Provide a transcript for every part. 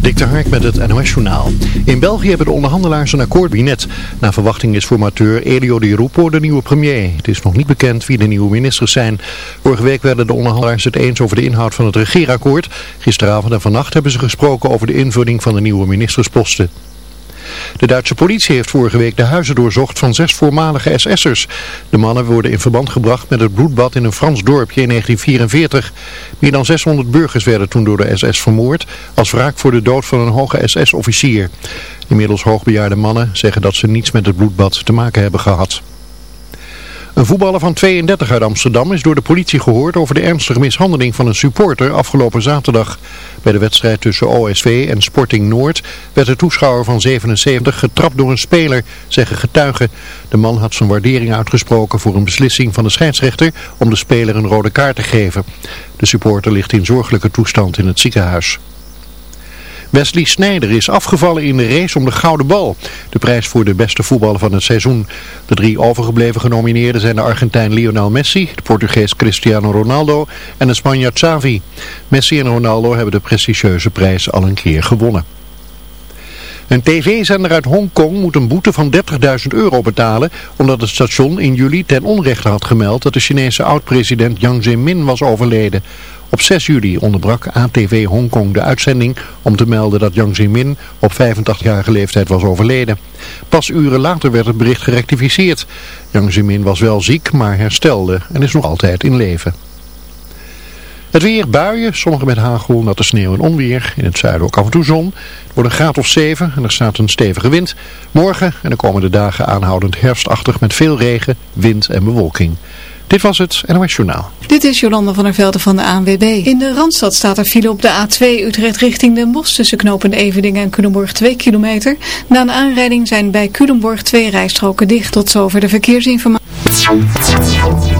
Dik de Hark met het NOS Journaal. In België hebben de onderhandelaars een akkoord binet. Na verwachting is formateur Elio Di Rupo de nieuwe premier. Het is nog niet bekend wie de nieuwe ministers zijn. Vorige week werden de onderhandelaars het eens over de inhoud van het regeerakkoord. Gisteravond en vannacht hebben ze gesproken over de invulling van de nieuwe ministersposten. De Duitse politie heeft vorige week de huizen doorzocht van zes voormalige SS'ers. De mannen worden in verband gebracht met het bloedbad in een Frans dorpje in 1944. Meer dan 600 burgers werden toen door de SS vermoord als wraak voor de dood van een hoge SS-officier. Inmiddels hoogbejaarde mannen zeggen dat ze niets met het bloedbad te maken hebben gehad. Een voetballer van 32 uit Amsterdam is door de politie gehoord over de ernstige mishandeling van een supporter afgelopen zaterdag. Bij de wedstrijd tussen OSV en Sporting Noord werd de toeschouwer van 77 getrapt door een speler, zeggen getuigen. De man had zijn waardering uitgesproken voor een beslissing van de scheidsrechter om de speler een rode kaart te geven. De supporter ligt in zorgelijke toestand in het ziekenhuis. Wesley Sneijder is afgevallen in de race om de gouden bal. De prijs voor de beste voetballer van het seizoen. De drie overgebleven genomineerden zijn de Argentijn Lionel Messi, de Portugees Cristiano Ronaldo en de Spanjaard Xavi. Messi en Ronaldo hebben de prestigieuze prijs al een keer gewonnen. Een tv-zender uit Hongkong moet een boete van 30.000 euro betalen omdat het station in juli ten onrechte had gemeld dat de Chinese oud-president Jiang Zemin was overleden. Op 6 juli onderbrak ATV Hongkong de uitzending om te melden dat Jiang Zemin op 85-jarige leeftijd was overleden. Pas uren later werd het bericht gerectificeerd. Jiang Zemin was wel ziek, maar herstelde en is nog altijd in leven. Het weer, buien, sommige met hagel, natte sneeuw en onweer. In het zuiden ook af en toe zon. Het wordt een graad of 7 en er staat een stevige wind. Morgen en de komende dagen aanhoudend herfstachtig met veel regen, wind en bewolking. Dit was het NOS Journaal. Dit is Jolanda van der Velde van de ANWB. In de Randstad staat er file op de A2 Utrecht richting Den Bosch tussen knopen Eveningen en Culemborg 2 kilometer. Na een aanrijding zijn bij Culemborg twee rijstroken dicht tot zover de verkeersinformatie.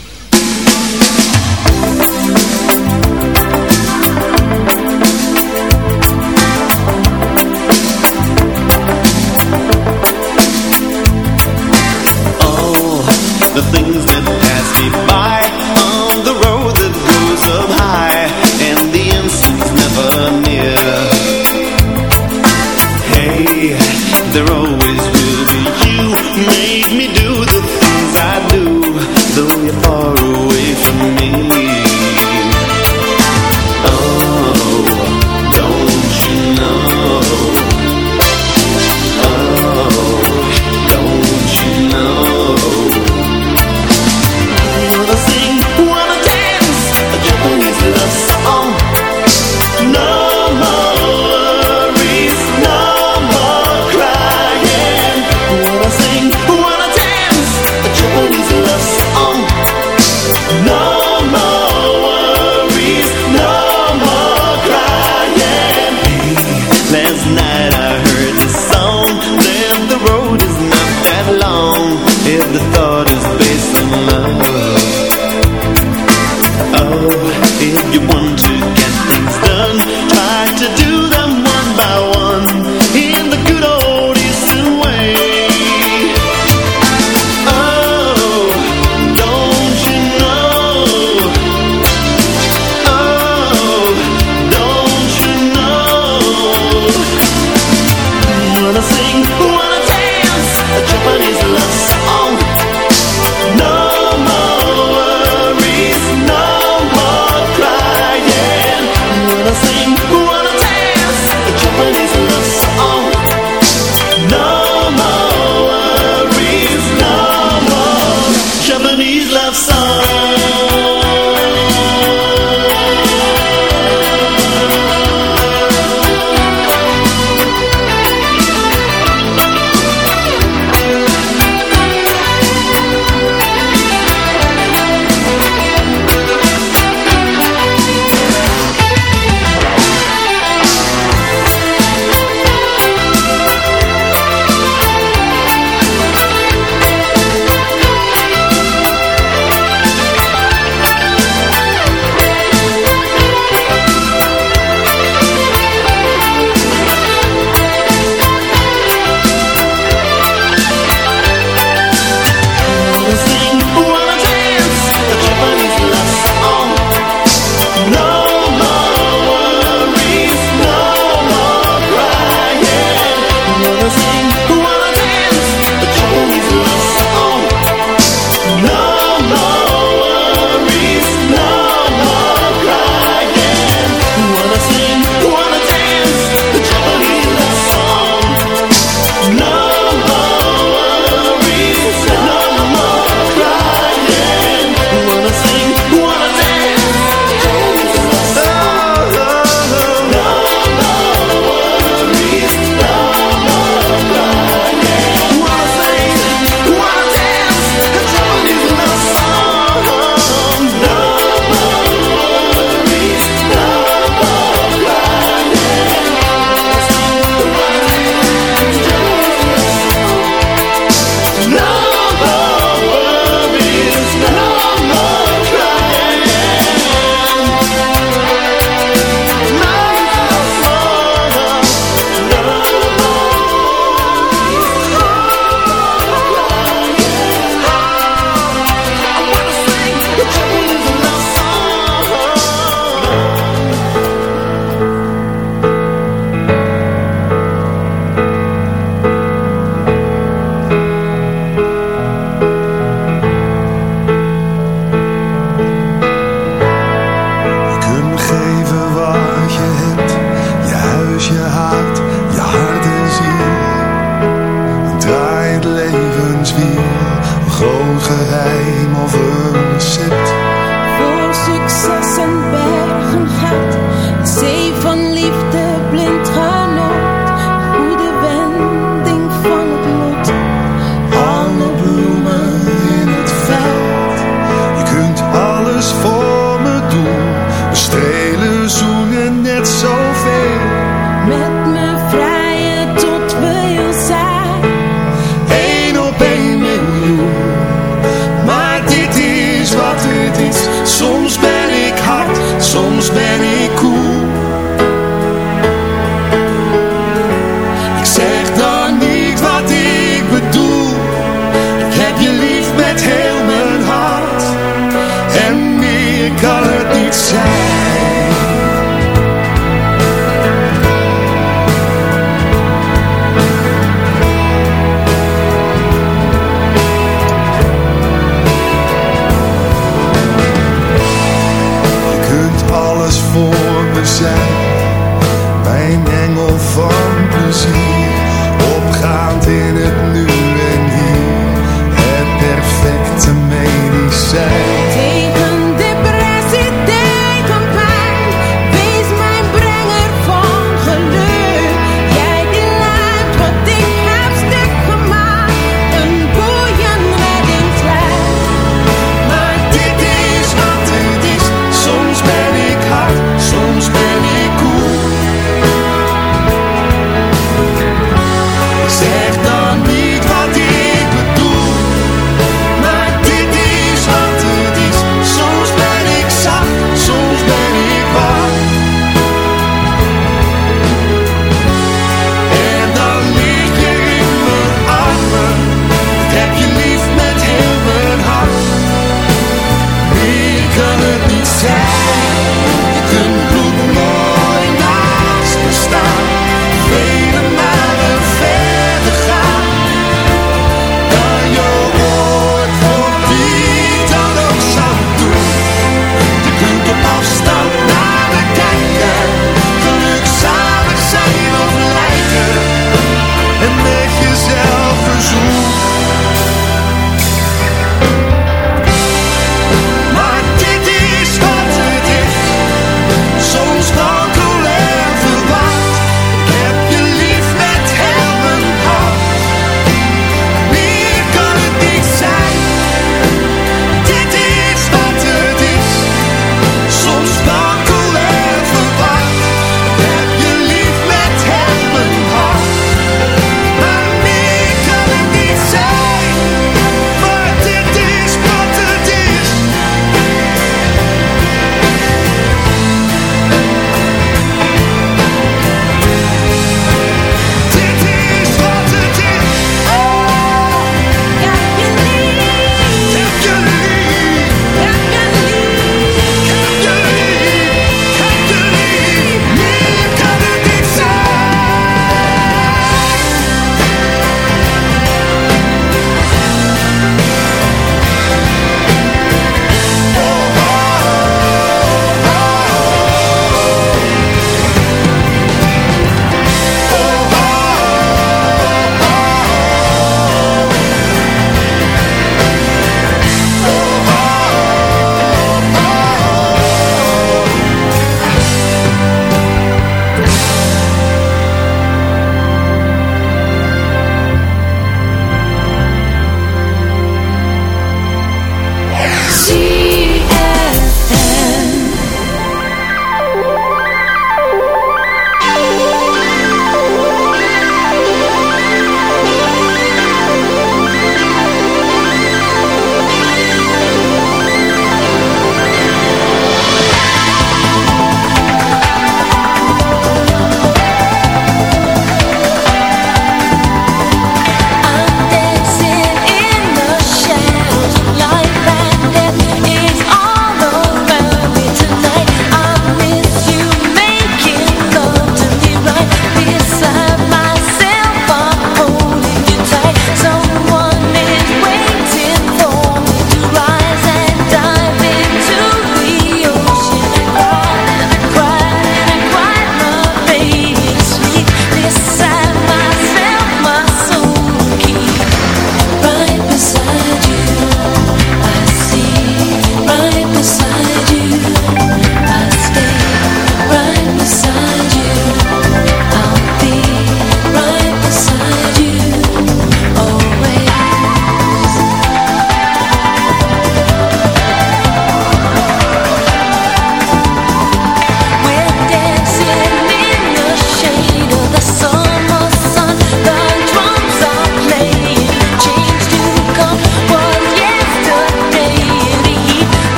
they're always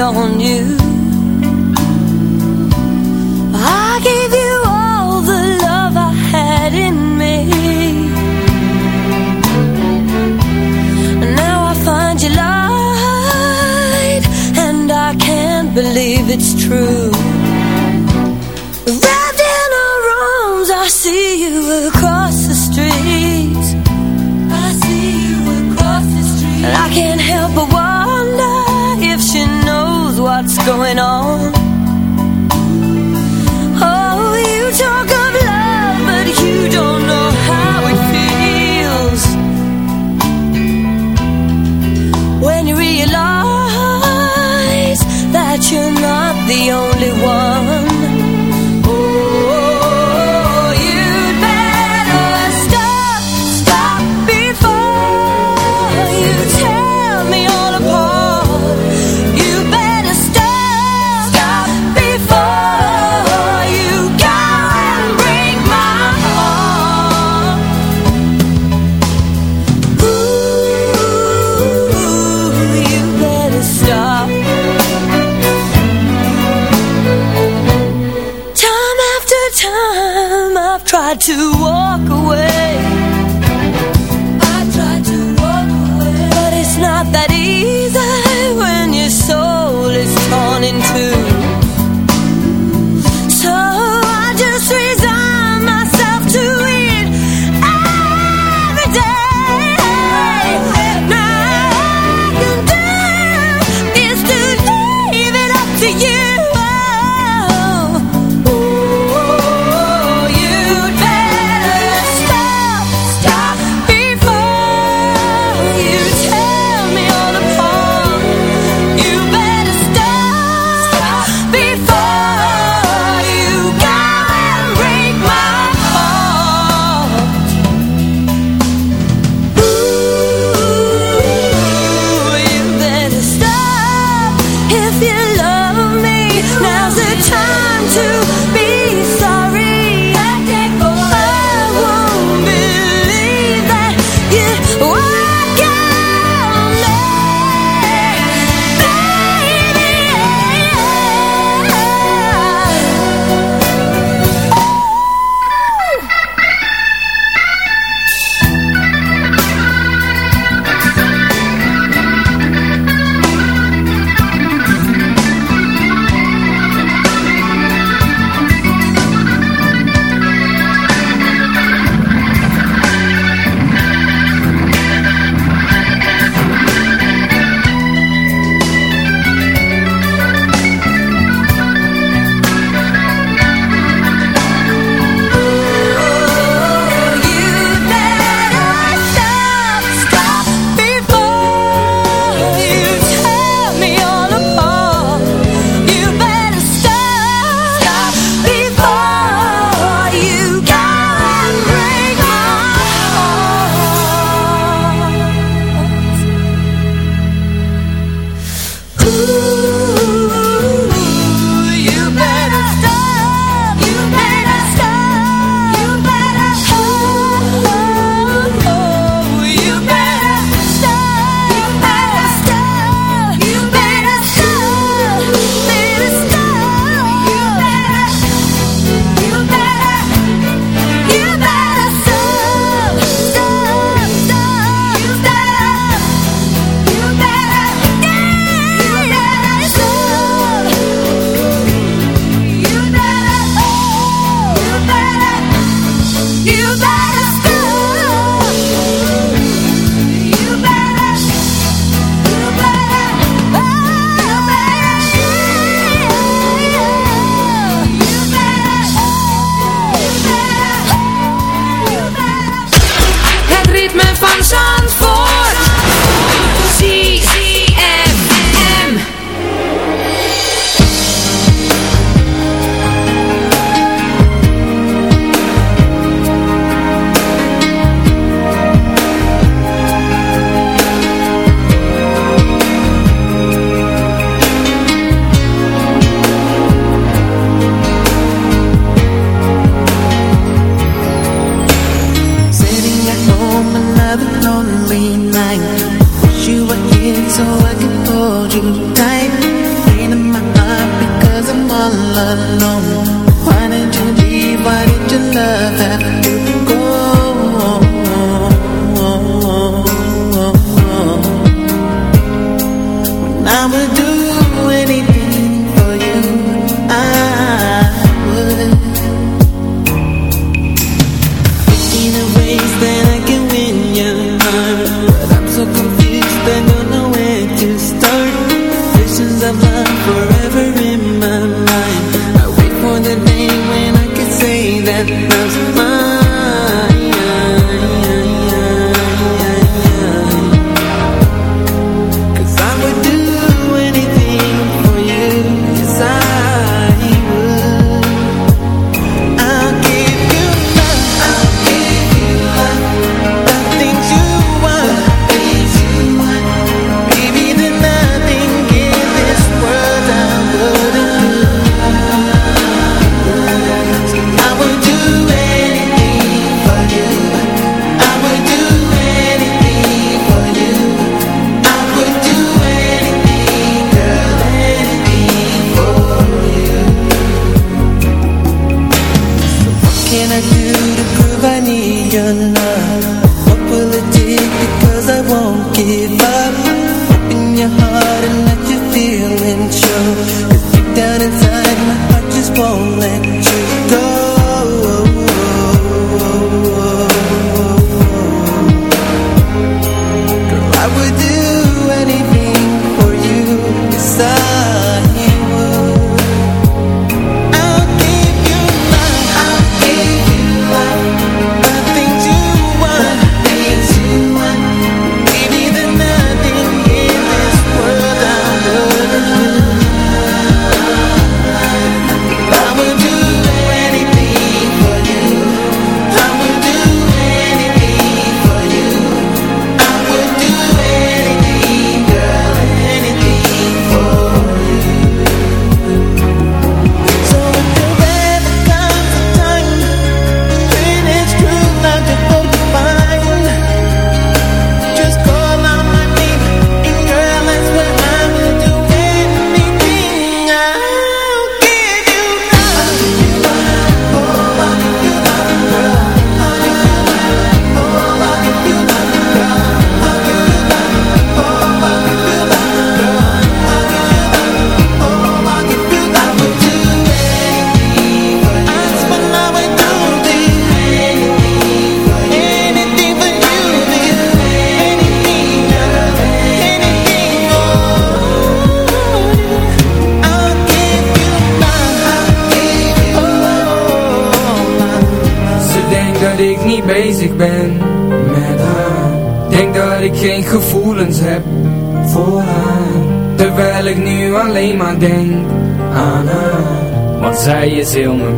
on you?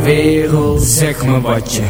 wereld, zeg me wat je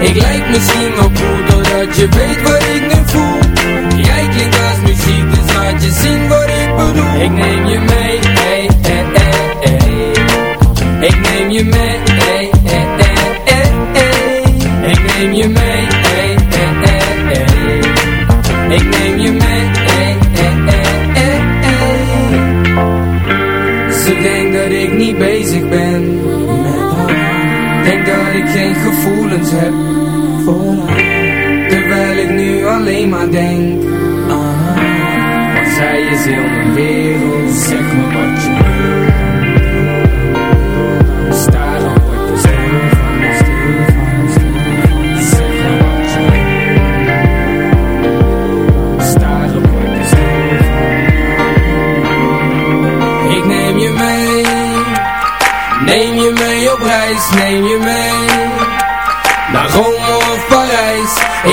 Ik lijk misschien wel cool Doordat je weet wat ik nu voel Jij klinkt als muziek Dus laat je zien wat ik bedoel Ik neem je mee hey, hey, hey, hey. Ik neem je mee hey, hey, hey, hey. Ik neem je mee hey, hey, hey. Ik neem je mee hey, hey, hey, hey, hey. Ze denkt dat ik niet ben gevoelens heb voor haar Terwijl ik nu alleen maar denk haar Want zij is heel mijn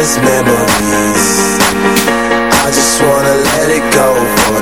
memories. I just wanna let it go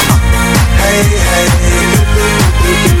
Hey, hey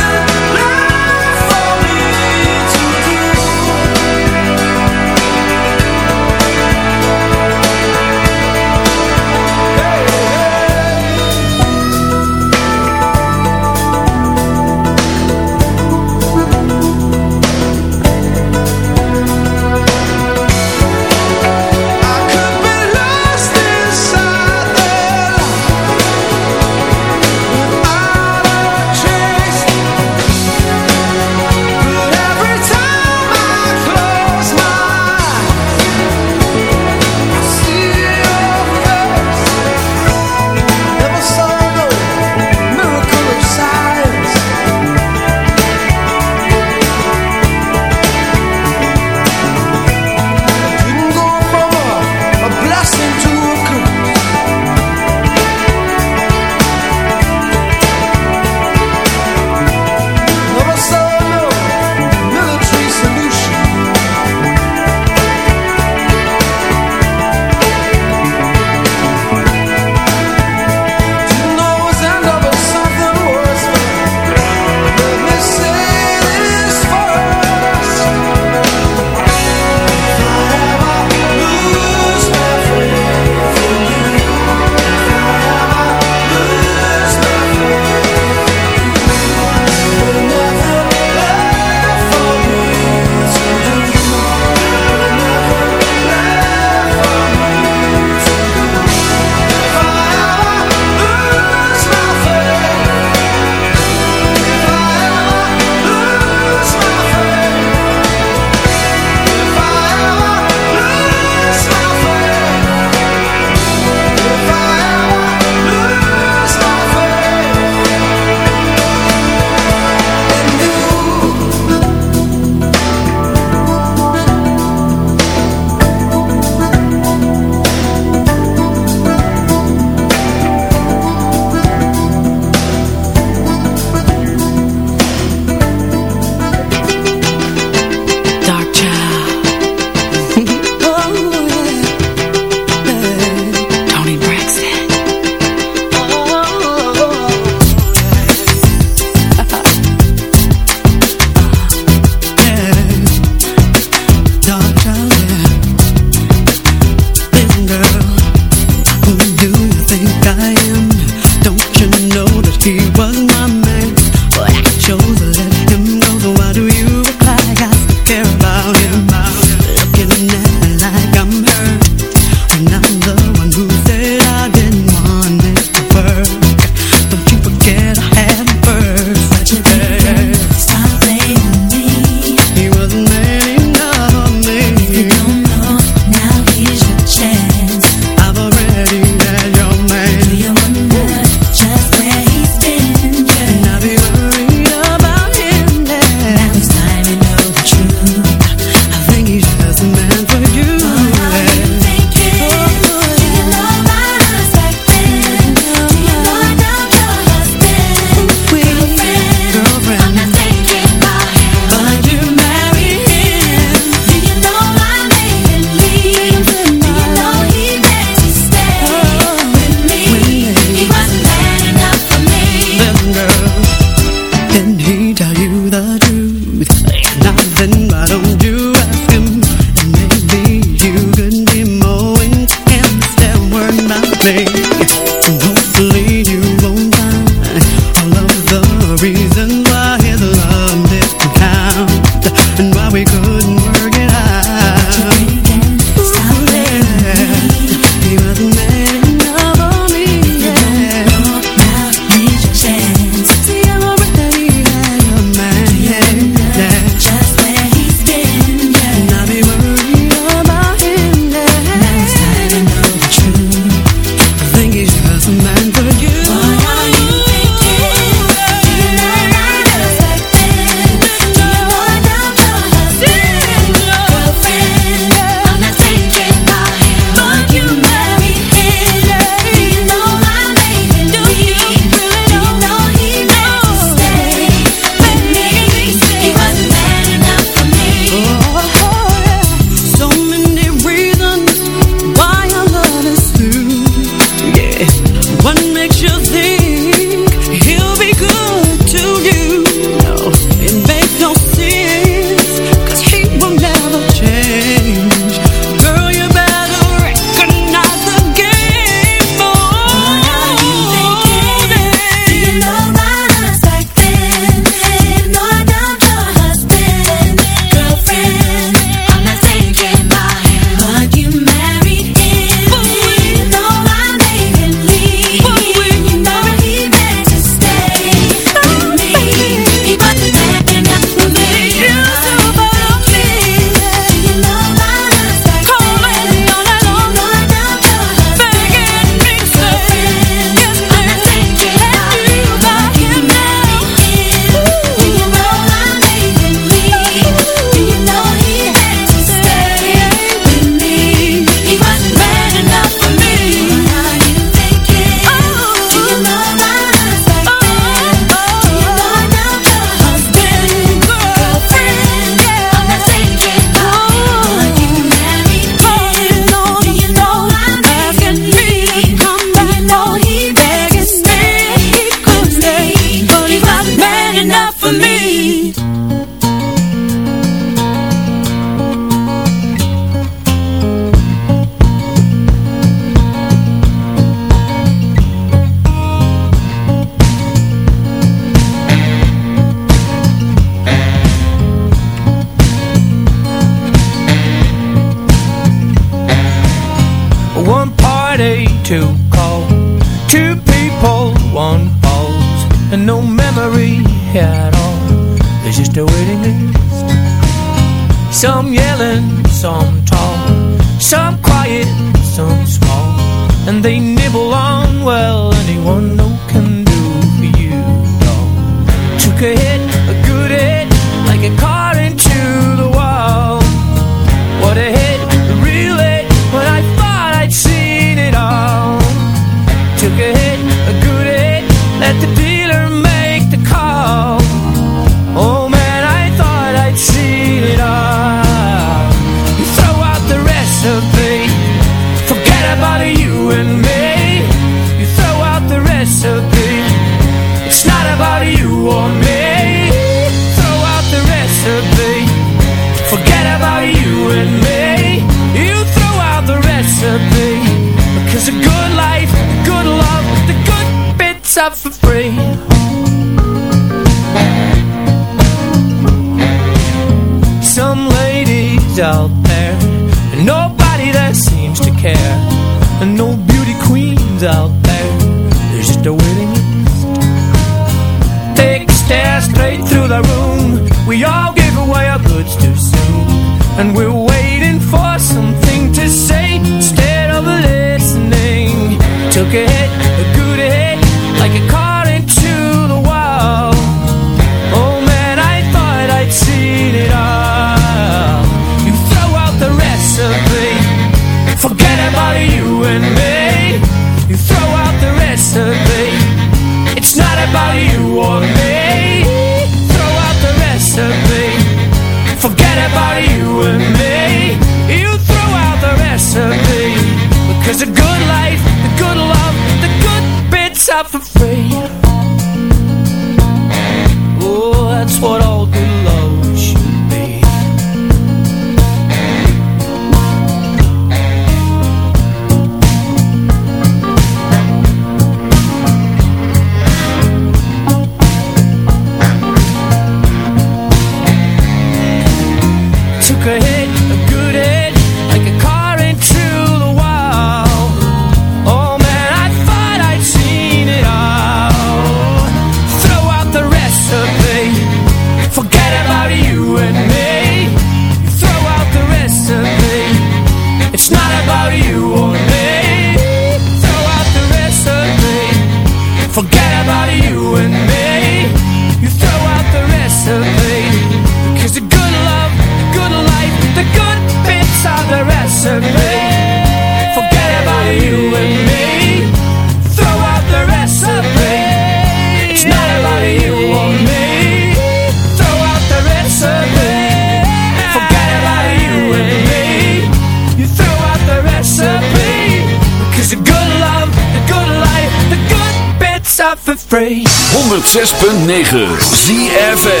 For free. 106.9 ZFM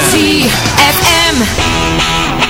ZFM.